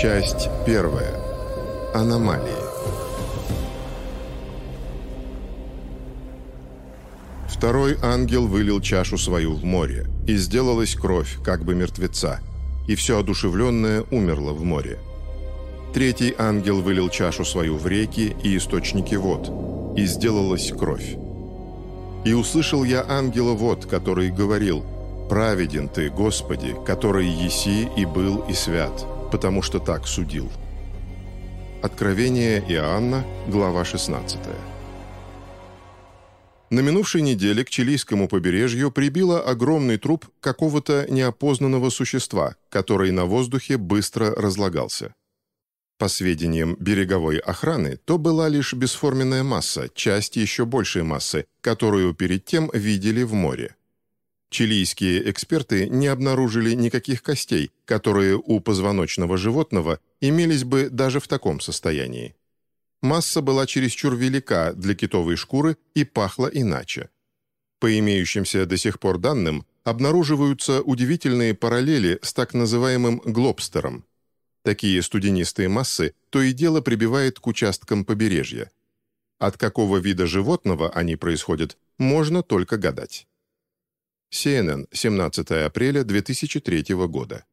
Часть первая. Аномалии. Второй ангел вылил чашу свою в море, и сделалась кровь, как бы мертвеца, и все одушевленное умерло в море. Третий ангел вылил чашу свою в реки и источники вод, и сделалась кровь. И услышал я ангела вод, который говорил, «Праведен ты, Господи, который еси и был и свят, потому что так судил». Откровение Иоанна, глава 16. На минувшей неделе к чилийскому побережью прибило огромный труп какого-то неопознанного существа, который на воздухе быстро разлагался. По сведениям береговой охраны, то была лишь бесформенная масса, часть еще большей массы, которую перед тем видели в море. Чилийские эксперты не обнаружили никаких костей, которые у позвоночного животного имелись бы даже в таком состоянии. Масса была чересчур велика для китовой шкуры и пахла иначе. По имеющимся до сих пор данным, обнаруживаются удивительные параллели с так называемым глобстером. Такие студенистые массы то и дело прибивает к участкам побережья. От какого вида животного они происходят, можно только гадать. CNN, 17 апреля 2003 года.